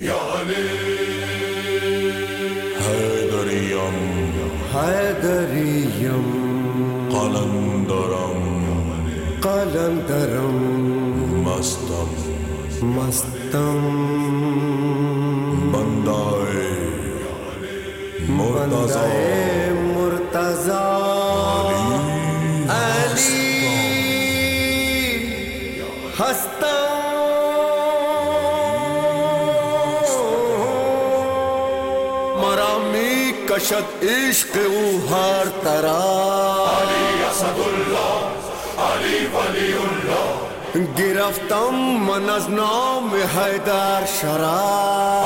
حیدریم. حیدریم. قلندرم. قلندرم. مستم. مستم. بندائے. مرتضی. بندے مرتضی. علی. ہستم مرامی عشق او ہر طرح گرفتم من از نام حیدر شراب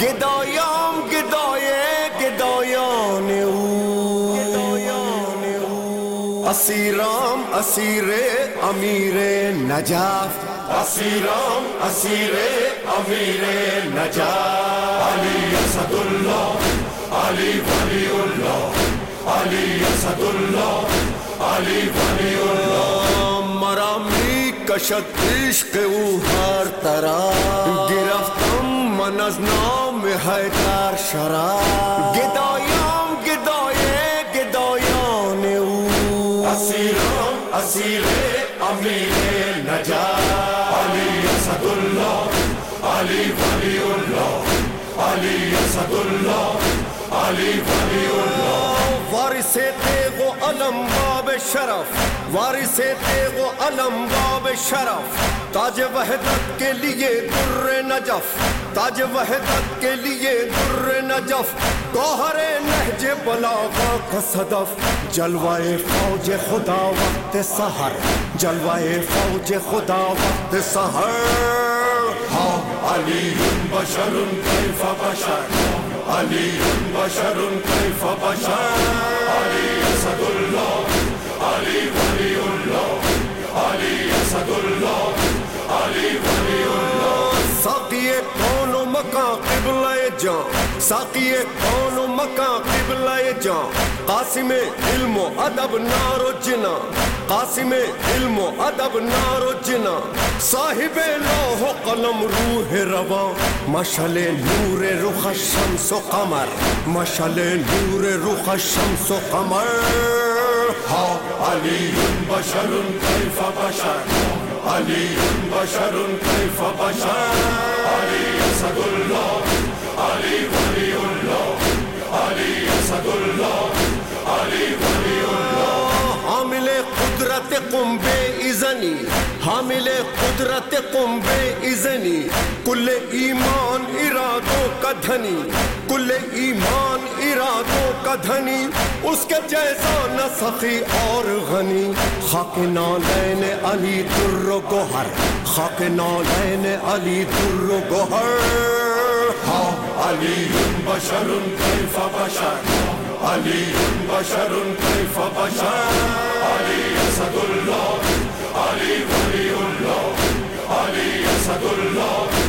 گدایام گدایه گدایان او۔ اسیرام اسیر امیر نجف۔ اسیرام اسیر امیر نجف علی اسد اللہ علی ولی اللہ علی اسد اللہ علی ولی اللہ مرامی کشت عشق او ہر طرح گرفتم من از نام حیدر شراب گدایام گدایه گدایان او اسیرام اسیر امیر نجات، علی اسد اللہ وارث تیغ و علم، باب شرف۔ تاج وحدت کے لیے در نجف۔ تاج وحدت کے لیے در نجف۔ گوہر نہج بلاغا کا صدف۔ جلوائے فوج خدا وقت سحر۔ جلوائے فوج خدا وقت سحر۔ ہاں علی بشر کیف بشر۔ علی بشر کیف بشر۔ علی اسد اللہ۔ علی ولی اللہ علی اسد اللہ علی ولی اللہ ساقی کون و مکان قبلہ جان ساقی کون و مکان قبلہ جان۔ قاسم علم و ادب نار و جنا قاسم علم و ادب نار و جنا صاحب لوح و قلم روح روا مشل نور رخ الشمس و قمر مشل نور رخ الشمس و قمر۔ ہا بشر کیف بشر علی بشر کیف بشر علی اسد اللہ علی ولی اللہ علی اسد اللہ قدرت قم ازنی حامل قدرت قم ازنی کل ایمان ارادوں کا دھنی، کل ایمان ارادوں کا دھنی، اس کے جیسا نہ سخی اور غنی۔ خاک نالین علی در و گوہر، خاک نالین علی در و گوہر۔ ہاں علی بشر کیف بشر علی بشر کیف بشر؟ علی اسد اللہ، علی ولی اللہ، علی اسد اللہ،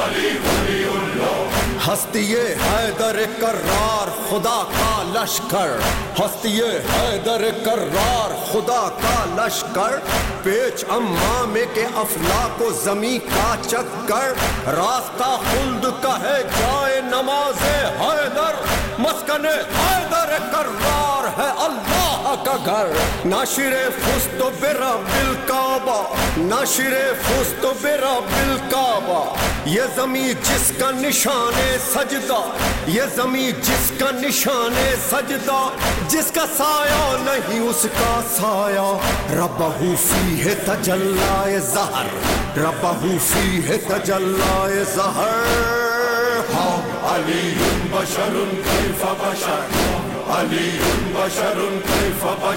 علی ولی اللہ۔ ہستی حیدر کرار، خدا کا لشکر۔ ہستی حیدر کرار، خدا کا لشکر۔ پیچ امام کے افلاق و زمیں کا چکر۔ راستہ خلد کا ہے جائے نماز حیدر۔ مسکن حیدر کرار ہے اللہ کا گھر۔ ناشر فست و برا بالکعبہ ناشر فست و برا بالکعبہ۔ یہ زمین جس کا نشان سجدہ، یہ زمین جس کا نشان سجدہ، جس کا سایہ نہیں، اس کا سایہ۔ ربہ فی ہے تجلائے زہر۔ ربہ فی ہے تجلائے زہر۔ ہاں علی بشر کیف بشر۔ علی بشر کیف بشر۔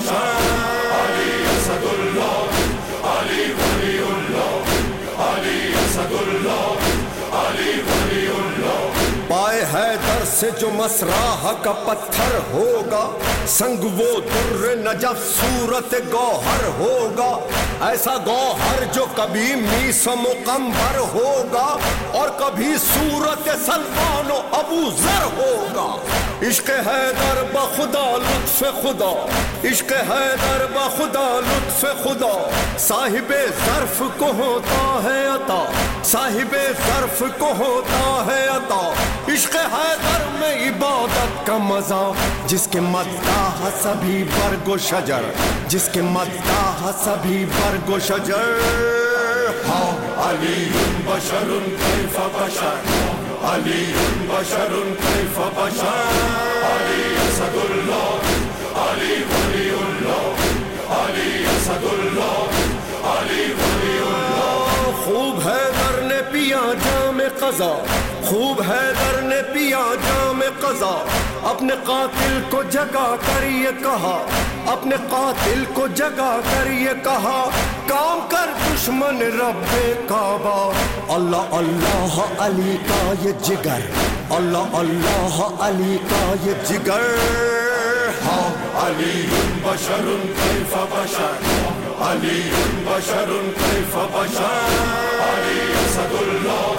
سے جو مسراہ کا پتھر ہوگا، سنگ وہ در نجف صورت گوہر ہوگا۔ ایسا گوہر جو کبھی میس مکمبر ہوگا اور کبھی صورت سلمان و ابو ذر ہوگا۔ عشق حیدر بخدا لطف خدا۔ عشق حیدر بخدا لطف خدا۔ صاحب ظرف کو ہوتا ہے عطا۔ صاحب ظرف کو ہوتا ہے عطا۔ عشق حیدر میں عبادت کا مزہ، جس کے مداح سبھی برگ و شجر، جس کے مداح سبھی برگ و شجر۔ ہاں علی بشر کیف بشر، علی بشر کیف بشر۔ علی اسد اللہ، علی ولی اللہ، علی اسد اللہ، علی ولی اللہ۔ خوب حیدر نے پیا جام قضا خوب حیدر نے پیا جام قضا، اپنے قاتل کو جگا کر یہ کہا۔ اپنے قاتل کو جگا کر یہ کہا۔ کام کر دشمن رب کعبہ۔ اللہ اللہ علی کا یہ جگر۔ اللہ اللہ علی کا یہ جگر۔ ہاں علی بشر کیف بشر۔ علی بشر کیف بشر۔ علی اسد اللہ،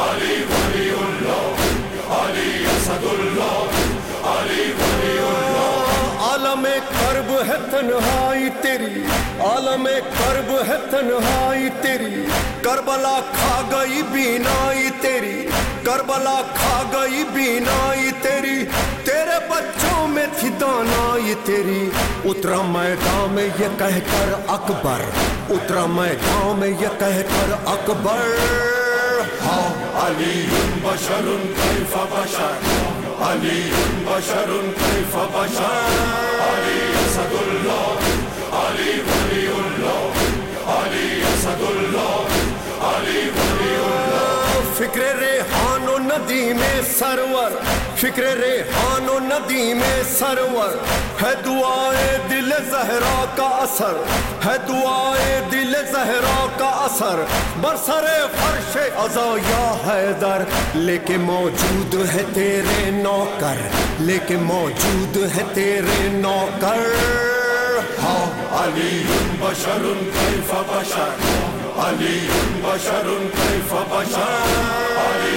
علی ولی اللہ علی اسد اللہ علی ولی اللہ عالم کرب ہے تنہائی تیری، عالم کرب ہے تنہائی تیری، کربلا کھا گئی بینائی تیری، کربلا کھا گئی بینائی تیری، تیرے بچوں میں تھی دانائی تیری۔ اترا میدان میں یہ کہہ کر اکبر، اترا میدان میں یہ کہہ کر اکبر۔ علی بشر كيف بشر علی بشر كيف بشر علی اسد اللہ علی ولی اللہ علی اسد اللہ علی ریحان سرور، فکر ریحان و ندی میں سرور۔ ہے دعائے دل زہرا کا اثر، ہے دعائے دل زہرا کا اثر۔ برسر فرش ازا یا حیدر لیکن موجود ہے تیرے نوکر لیکن موجود ہے تیرے نوکر۔ ہاں علی بشر کیف بشر۔ علی بشر کیف بشر۔ علی